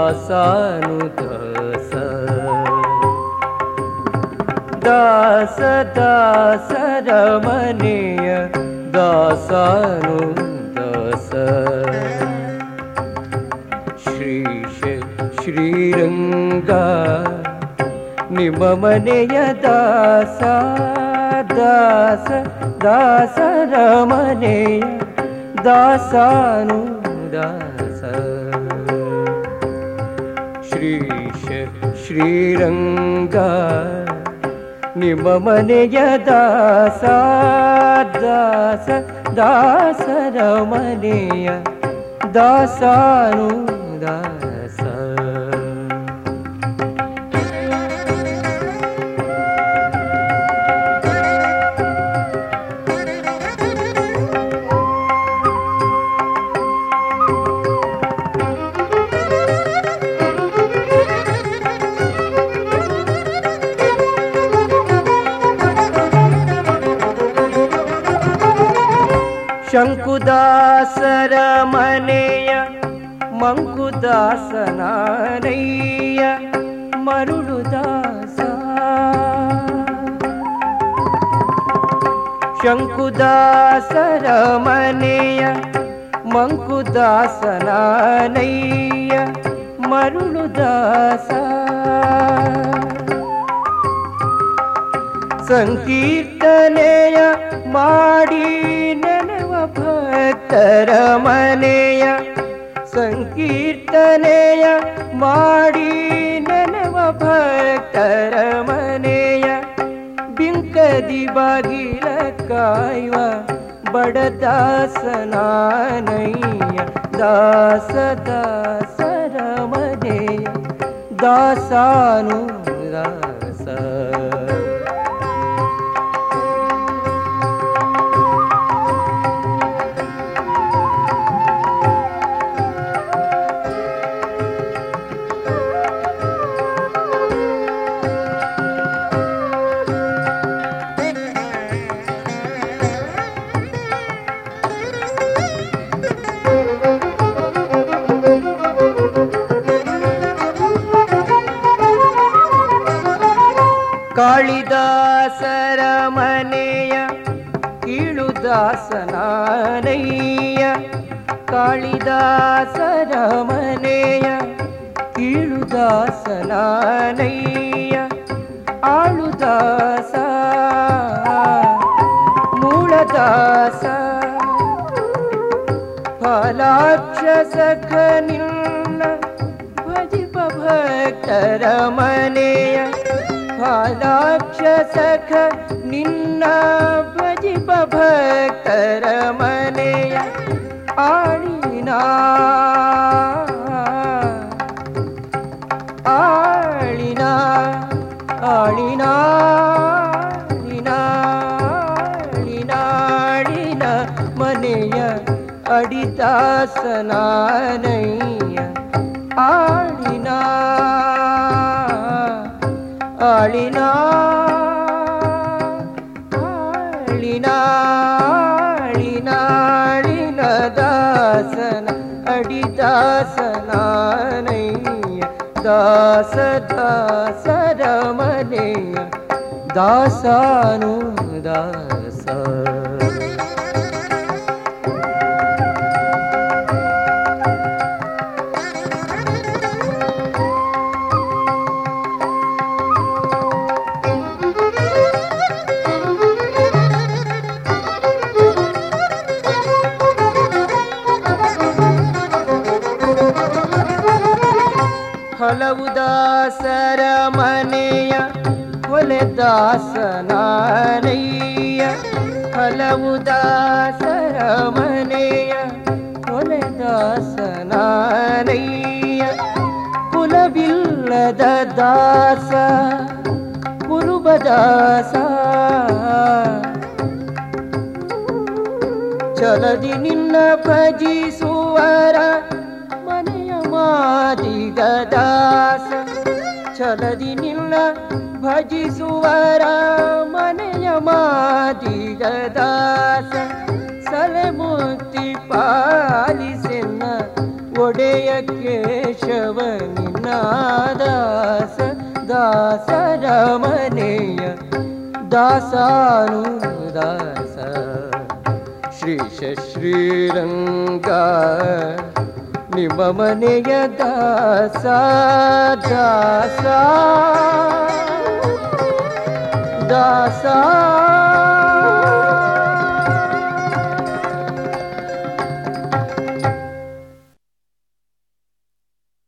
दासानुदास दास दास रमणीय दासानुदास श्रीश श्रीरङ्गा निममनेय दास दास दास रमणेय दासानुदास श्रीश श्रीरङ्गा निममनेय दास दास दास रमणेय दासानुदास ಶಂಕುದಾಸರ ಮನೆಯ ಮಂಕುದಾಸನಾರಯ್ಯ ಮರುಳುದಾಸ. ಶಂಕುದಾಸರ ಮನೆಯ ಮಂಕುದಾಸನಾನಯ್ಯ ಮರುಳುದಾಸ. ಸಂಕೀರ್ತನೆಯ ಮಾಡಿನೇ भक्तरमनया सङ्कीर्तनया माडी ननव भक्तरमनया बिङ्कदि बागिलकाय बडदासनानया दासदा सरमने दासानुगा ಕಾಳಿದಾಸರ ಮನೆಯ ಕೀಳುದಾಸನಾನಯ್ಯ ಕಾಳಿದಾಸರ ಮನೆಯ ಕೀಳುದಾಸನಾನಯ್ಯ ಆಳುದಾಸ ಮೂಲದಾಸ ಫಲಾಕ್ಷ ಸಖ ನಿನ್ನ ಭಜಿಪ ಭಕ್ತರ ಮನೆಯ ಫಲಾಕ್ಷ ಸಖ ನಿನ್ನ ಭಜಿಪ ಭಕ್ತರ ಮನೆಯ ಆಳಿನ ಆಳಿನ ಆಳಿನ ಆಳಿನ ीना कालिनाळिना दासन अडि दासना न सरमने दासनुस ಹಲವು ದಾಸರ ಮನೆಯ ಹೊಲೆ ದಾಸನಾನಯ್ಯ ಹಲವು ದಾಸರ ಮನೆಯ ಹೊಲೆ ದಾಸನಾನಯ್ಯ ಕುಲವಿಲ್ಲದ ದಾಸ ಕುರುಬದಾಸ ಚಲದಿ ನಿನ್ನ ಭಜಿಸುವರ ಮನೆಯ ಮಾದಿಗ दास चलदि भजि सुरामनयमादि दास सलमुक्तिपालि से न ओडेय केशवना दास दासरमनेय दासानुदास। श्रीश्रीरङ्गा ನಿಮ್ಮ ಮನೆಯ ದಾಸ ದಾಸ ದಾಸ